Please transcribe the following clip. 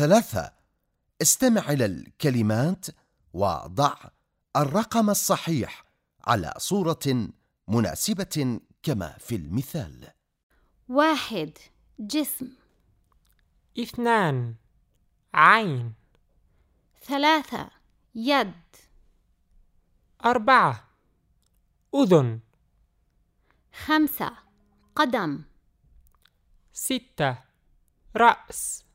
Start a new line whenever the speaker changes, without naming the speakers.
ثلاثة. استمع إلى الكلمات وضع الرقم الصحيح على صورة مناسبة كما في المثال.
واحد جسم.
اثنان عين.
ثلاثة يد.
أربعة أذن.
خمسة قدم.
ستة رأس.